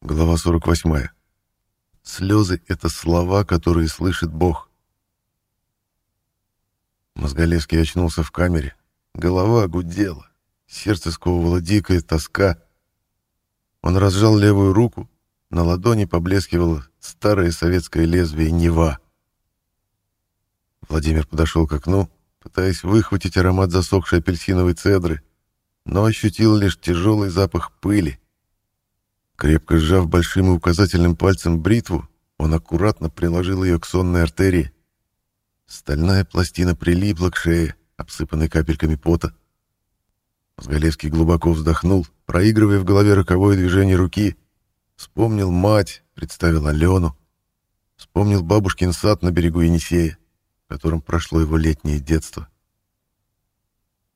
Глава 48. Слезы — это слова, которые слышит Бог. Мозголевский очнулся в камере. Голова гудела. Сердце сковывала дикая тоска. Он разжал левую руку. На ладони поблескивало старое советское лезвие Нева. Владимир подошел к окну, пытаясь выхватить аромат засохшей апельсиновой цедры, но ощутил лишь тяжелый запах пыли. Крепко сжав большим и указательным пальцем бритву, он аккуратно приложил ее к сонной артерии. Стальная пластина прилипла к шее, обсыпанной капельками пота. Мозголевский глубоко вздохнул, проигрывая в голове роковое движение руки. Вспомнил мать, представил Алену. Вспомнил бабушкин сад на берегу Енисея, в котором прошло его летнее детство.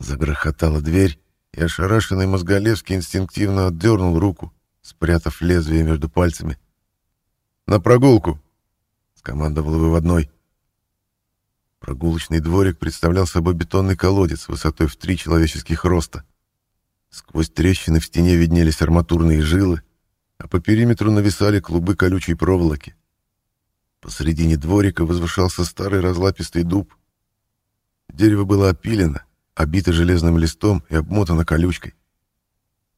Загрохотала дверь, и ошарашенный Мозголевский инстинктивно отдернул руку, спрятав лезвие между пальцами. «На прогулку!» — скомандовал выводной. Прогулочный дворик представлял собой бетонный колодец высотой в три человеческих роста. Сквозь трещины в стене виднелись арматурные жилы, а по периметру нависали клубы колючей проволоки. Посредине дворика возвышался старый разлапистый дуб. Дерево было опилено, обито железным листом и обмотано колючкой.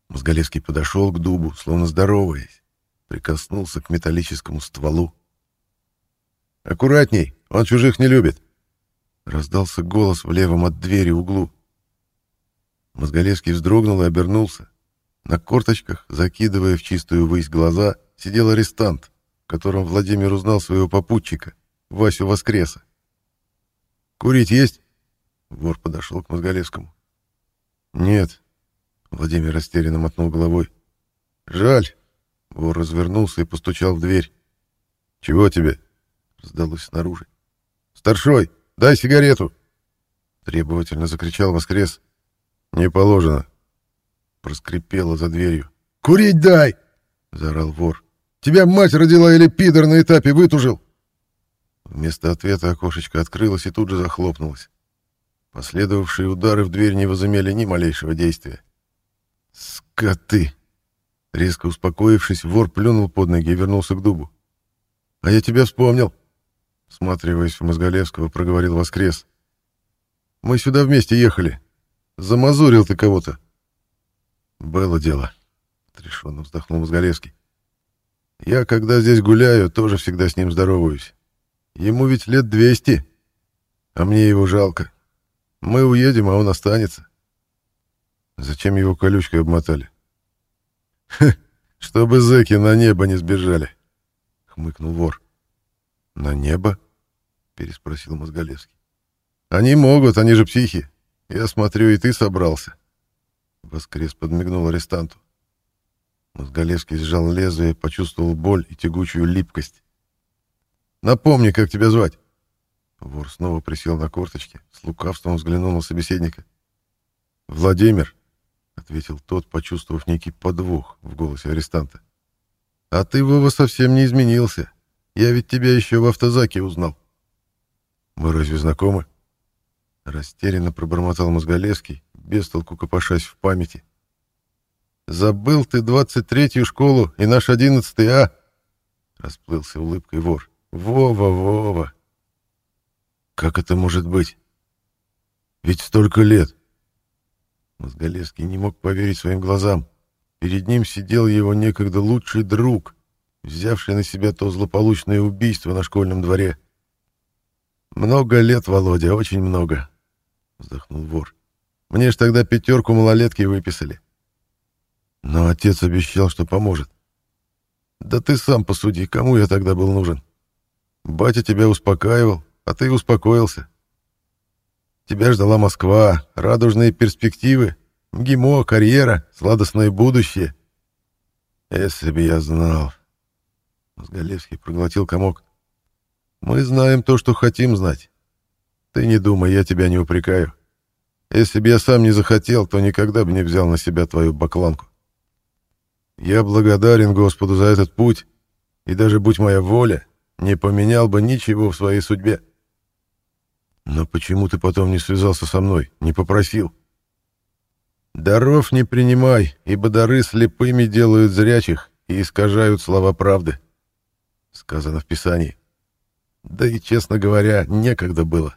Мозголевский подошел к дубу, словно здороваясь, прикоснулся к металлическому стволу. «Аккуратней, он чужих не любит!» Раздался голос в левом от двери углу. Мозголевский вздрогнул и обернулся. На корточках, закидывая в чистую высь глаза, сидел арестант, в котором Владимир узнал своего попутчика, Васю Воскреса. «Курить есть?» Вор подошел к Мозголевскому. «Нет», Владимир растерянно мотнул головой. «Жаль». Вор развернулся и постучал в дверь. «Чего тебе?» — раздалось снаружи. «Старшой, дай сигарету!» Требовательно закричал воскрес. «Не положено!» Проскрипело за дверью. «Курить дай!» — заорал вор. «Тебя мать родила или пидор на этапе вытужил?» Вместо ответа окошечко открылось и тут же захлопнулось. Последовавшие удары в дверь не возымели ни малейшего действия. «Скоты!» Резко успокоившись, вор плюнул под ноги и вернулся к дубу. «А я тебя вспомнил!» Всматриваясь в Мозголевского, проговорил Воскрес. «Мы сюда вместе ехали. Замазурил ты кого-то». «Было дело», — отрешенно вздохнул Мозголевский. «Я, когда здесь гуляю, тоже всегда с ним здороваюсь. Ему ведь лет двести, а мне его жалко. Мы уедем, а он останется. Зачем его колючкой обмотали? — Чтобы зэки на небо не сбежали, — хмыкнул вор. — На небо? — переспросил Мозголевский. — Они могут, они же психи. Я смотрю, и ты собрался. Воскрес подмигнул арестанту. Мозголевский сжал лезвие, почувствовал боль и тягучую липкость. «Напомни, как тебя звать?» Вор снова присел на корточки, с лукавством взглянул на собеседника. «Владимир», — ответил тот, почувствовав некий подвох в голосе арестанта. «А ты, Вова, совсем не изменился. Я ведь тебя еще в автозаке узнал». «Мы разве знакомы?» Растерянно пробормотал Мозголевский, без толку копошась в памяти. «Забыл ты двадцать третью школу и наш одиннадцатый А!» Расплылся улыбкой вор. «Вова, Вова!» «Как это может быть? Ведь столько лет!» Мозголевский не мог поверить своим глазам. Перед ним сидел его некогда лучший друг, взявший на себя то злополучное убийство на школьном дворе. «Много лет, Володя, очень много», — вздохнул вор. «Мне ж тогда пятерку малолетки выписали». Но отец обещал, что поможет. «Да ты сам посуди, кому я тогда был нужен? Батя тебя успокаивал, а ты успокоился. Тебя ждала Москва, радужные перспективы, ГИМО, карьера, сладостное будущее. Если бы я знал. Мозголевский проглотил комок. Мы знаем то, что хотим знать. Ты не думай, я тебя не упрекаю. Если бы я сам не захотел, то никогда бы не взял на себя твою бакланку. Я благодарен Господу за этот путь, и даже будь моя воля, не поменял бы ничего в своей судьбе. Но почему ты потом не связался со мной, не попросил? Даров не принимай, ибо дары слепыми делают зрячих, и искажают слова правды. Сказано в Писании. Да и, честно говоря, некогда было.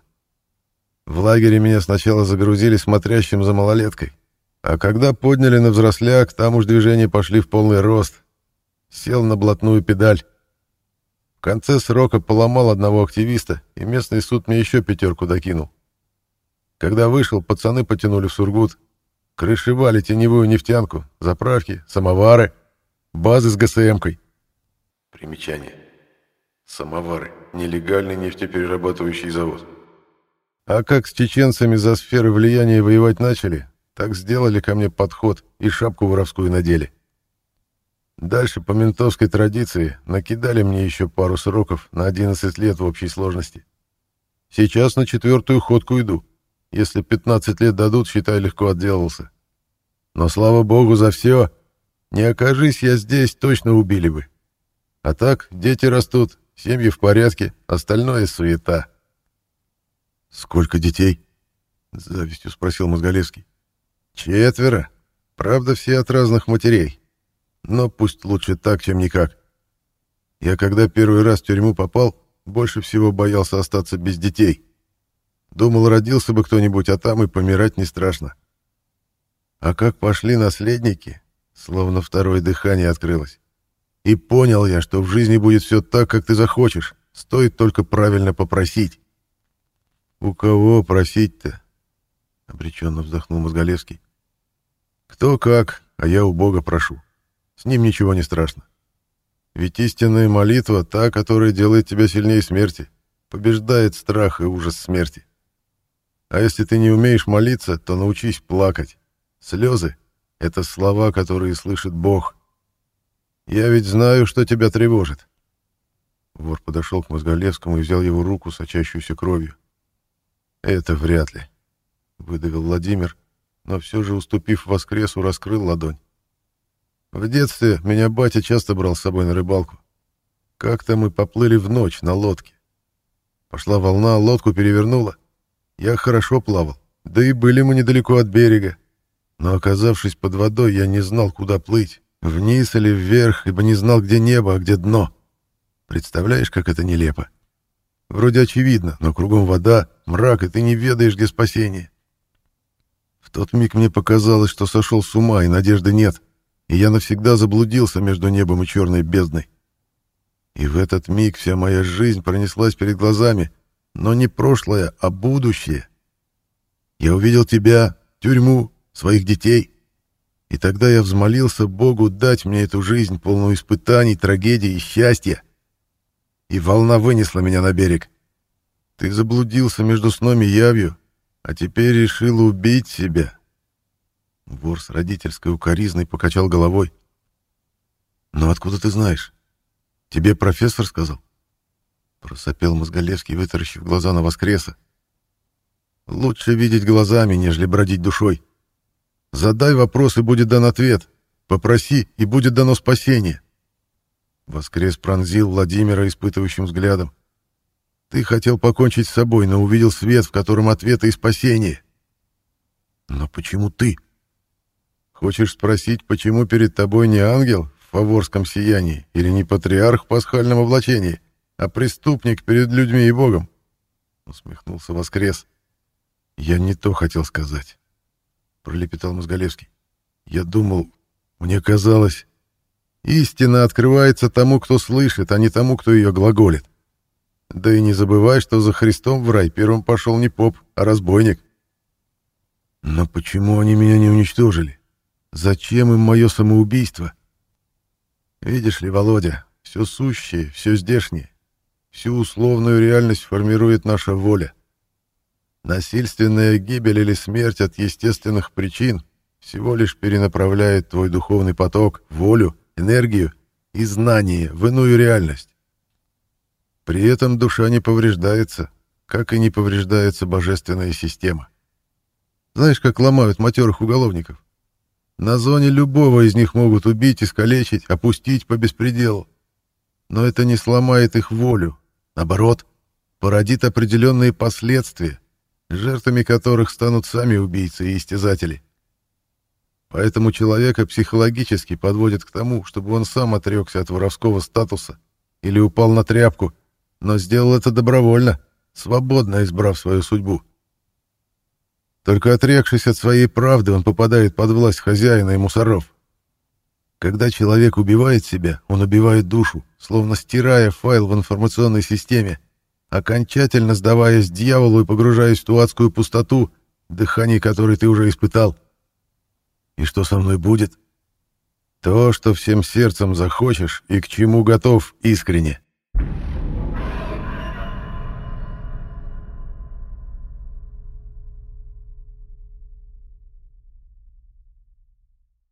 В лагере меня сначала загрузили смотрящим за малолеткой, а когда подняли на взросляк, там уж движения пошли в полный рост. Сел на блатную педаль. В конце срока поломал одного активиста, и местный суд мне еще пятерку докинул. Когда вышел, пацаны потянули в Сургут. Крышевали теневую нефтянку, заправки, самовары, базы с ГСМ-кой. Примечание. Самовары. Нелегальный нефтеперерабатывающий завод. А как с чеченцами за сферы влияния воевать начали, так сделали ко мне подход и шапку воровскую надели. Дальше по ментовской традиции накидали мне еще пару сроков на 11 лет в общей сложности. Сейчас на четвертую ходку иду. Если 15 лет дадут, считай, легко отделался. Но слава богу за все. Не окажись я здесь, точно убили бы. А так, дети растут, семьи в порядке, остальное суета. «Сколько детей?» — с завистью спросил Мозголевский. «Четверо. Правда, все от разных матерей. Но пусть лучше так, чем никак. Я, когда первый раз в тюрьму попал, больше всего боялся остаться без детей. Думал, родился бы кто-нибудь, а там и помирать не страшно. А как пошли наследники, словно второе дыхание открылось. И понял я, что в жизни будет все так, как ты захочешь, стоит только правильно попросить. «У кого просить-то?» — обреченно вздохнул Мозголевский. «Кто как, а я у Бога прошу. С ним ничего не страшно. Ведь истинная молитва — та, которая делает тебя сильнее смерти, побеждает страх и ужас смерти. А если ты не умеешь молиться, то научись плакать. Слезы — это слова, которые слышит Бог. Я ведь знаю, что тебя тревожит. Вор подошел к Мозголевскому и взял его руку, сочащуюся кровью. «Это вряд ли», — выдавил Владимир, но все же, уступив воскресу, раскрыл ладонь. «В детстве меня батя часто брал с собой на рыбалку. Как-то мы поплыли в ночь на лодке. Пошла волна, лодку перевернула. Я хорошо плавал, да и были мы недалеко от берега. Но, оказавшись под водой, я не знал, куда плыть, вниз или вверх, ибо не знал, где небо, а где дно. Представляешь, как это нелепо? Вроде очевидно, но кругом вода, мрак, и ты не ведаешь, где спасение. В тот миг мне показалось, что сошел с ума, и надежды нет, и я навсегда заблудился между небом и черной бездной. И в этот миг вся моя жизнь пронеслась перед глазами, но не прошлое, а будущее. Я увидел тебя, тюрьму, своих детей, и тогда я взмолился Богу дать мне эту жизнь, полную испытаний, трагедий и счастья. И волна вынесла меня на берег. Ты заблудился между сном и явью, а теперь решил убить себя. Вор с родительской укоризной покачал головой. «Но откуда ты знаешь? Тебе профессор сказал?» Просопел Мозголевский, вытаращив глаза на воскреса. «Лучше видеть глазами, нежели бродить душой. Задай вопрос, и будет дан ответ. Попроси, и будет дано спасение». Воскрес пронзил Владимира испытывающим взглядом. «Ты хотел покончить с собой, но увидел свет, в котором ответы и спасение». «Но почему ты?» «Хочешь спросить, почему перед тобой не ангел в фаворском сиянии или не патриарх в пасхальном облачении?» а преступник перед людьми и Богом. Усмехнулся Воскрес. Я не то хотел сказать, пролепетал Мозголевский. Я думал, мне казалось, истина открывается тому, кто слышит, а не тому, кто ее глаголит. Да и не забывай, что за Христом в рай первым пошел не поп, а разбойник. Но почему они меня не уничтожили? Зачем им мое самоубийство? Видишь ли, Володя, все сущее, все здешнее Всю условную реальность формирует наша воля. Насильственная гибель или смерть от естественных причин всего лишь перенаправляет твой духовный поток, волю, энергию и знание в иную реальность. При этом душа не повреждается, как и не повреждается божественная система. Знаешь, как ломают матерых уголовников? На зоне любого из них могут убить, искалечить, опустить по беспределу. Но это не сломает их волю, Наоборот, породит определенные последствия, жертвами которых станут сами убийцы и истязатели. Поэтому человека психологически подводит к тому, чтобы он сам отрекся от воровского статуса или упал на тряпку, но сделал это добровольно, свободно избрав свою судьбу. Только отрекшись от своей правды, он попадает под власть хозяина и мусоров. Когда человек убивает себя, он убивает душу, словно стирая файл в информационной системе, окончательно сдаваясь дьяволу и погружаясь в ту адскую пустоту, дыхание которой ты уже испытал. И что со мной будет? То, что всем сердцем захочешь и к чему готов искренне.